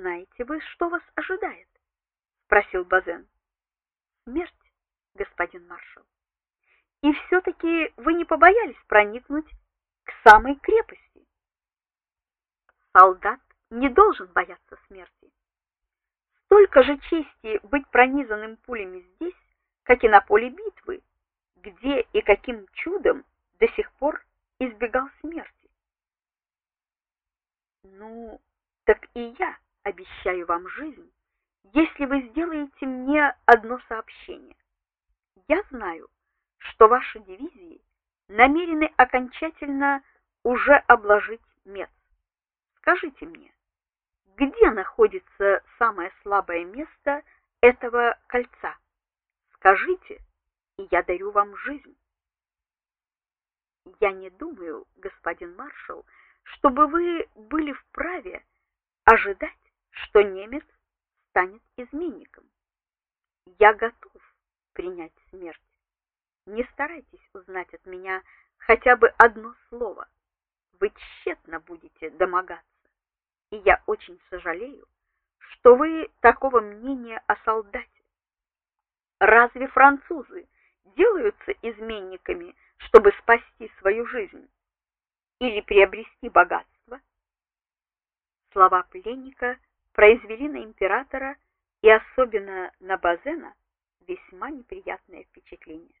знаете вы, что вас ожидает? спросил Базен. Смерть, господин маршал. И все таки вы не побоялись проникнуть к самой крепости. Солдат не должен бояться смерти. Столько же чести быть пронизанным пулями здесь, как и на поле битвы, где и каким чудом до сих пор избегал смерти. Ну, так и я обещаю вам жизнь, если вы сделаете мне одно сообщение. Я знаю, что ваши дивизии намерены окончательно уже обложить Мец. Скажите мне, где находится самое слабое место этого кольца? Скажите, и я дарю вам жизнь. Я не думаю, господин маршал, чтобы вы были вправе ожидать, что немец станет изменником. Я готов принять смерть. Не старайтесь узнать от меня хотя бы одно слово. Вы тщетно будете домогаться. И я очень сожалею, что вы такого мнения о солдате. Разве французы делаются изменниками, чтобы спасти свою жизнь или приобрести богатство? Слова пленника произвели на императора и особенно на Базена весьма неприятное впечатление.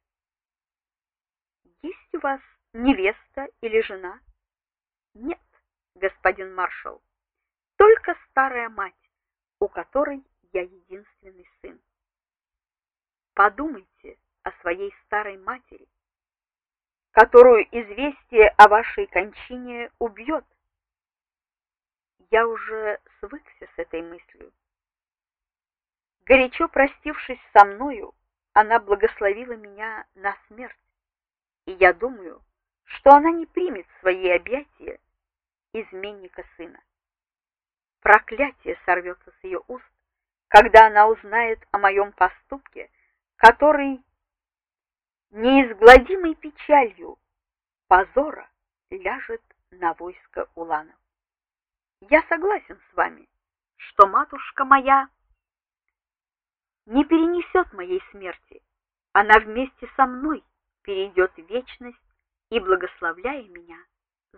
Есть у вас невеста или жена? Нет, господин маршал. Только старая мать, у которой я единственный сын. Подумайте о своей старой матери, которую известие о вашей кончине убьет я уже свыкся с этой мыслью. Горячо простившись со мною, она благословила меня на смерть. И я думаю, что она не примет в свои объятия изменника сына. Проклятие сорвется с ее уст, когда она узнает о моем поступке, который неизгладимой печалью позора ляжет на войско уланов. Я согласен с вами, что матушка моя не перенесет моей смерти. Она вместе со мной перейдет в вечность и благословляя меня,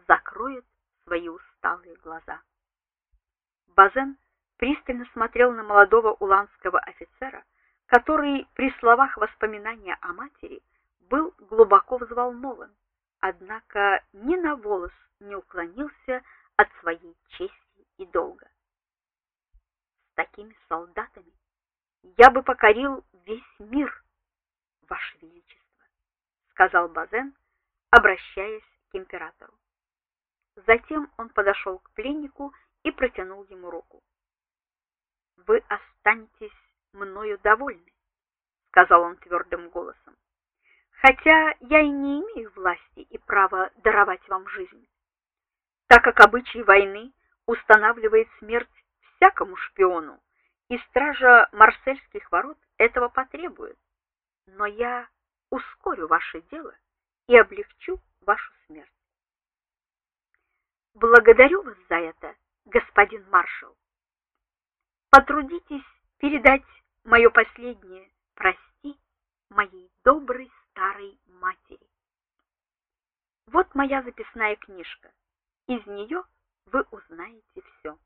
закроет свои усталые глаза. Базен пристально смотрел на молодого уланского офицера, который при словах воспоминания о матери был глубоко взволнован, однако ни на волос не уклонился от своей чести и долга. С такими солдатами я бы покорил весь мир, ваше величество, сказал Базен, обращаясь к императору. Затем он подошел к пленнику и протянул ему руку. Вы останетесь мною довольны, сказал он твердым голосом. Хотя я и не имею власти и права даровать вам жизнь так как обычай войны устанавливает смерть всякому шпиону, и стража Марсельских ворот этого потребует. Но я ускорю ваше дело и облегчу вашу смерть. Благодарю вас за это, господин маршал. Потрудитесь передать мое последнее прости моей доброй старой матери. Вот моя записная книжка. Из нее вы узнаете все.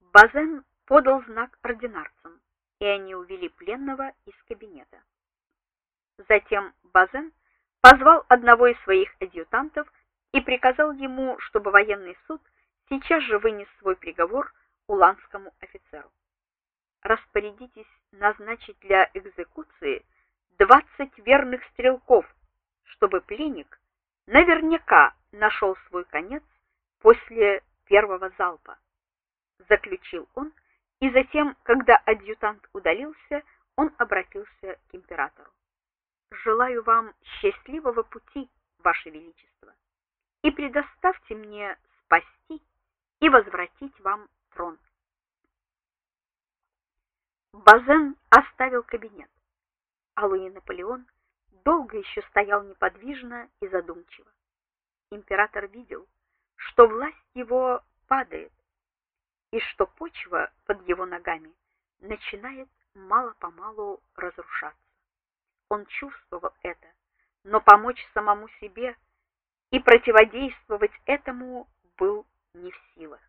Базен подал знак ординарцам, и они увели пленного из кабинета. Затем Базен позвал одного из своих адъютантов и приказал ему, чтобы военный суд сейчас же вынес свой приговор уланскому офицеру. Распорядитесь назначить для экзекуции двадцать верных стрелков, чтобы пленник наверняка нашел свой конец после первого залпа, заключил он, и затем, когда адъютант удалился, он обратился к императору. Желаю вам счастливого пути, ваше величество, и предоставьте мне спасти и возвратить вам трон. Базен оставил кабинет, а Луи Наполеон долго еще стоял неподвижно и задумчиво. Император видел, что власть его падает, и что почва под его ногами начинает мало-помалу разрушаться. Он чувствовал это, но помочь самому себе и противодействовать этому был не в силах.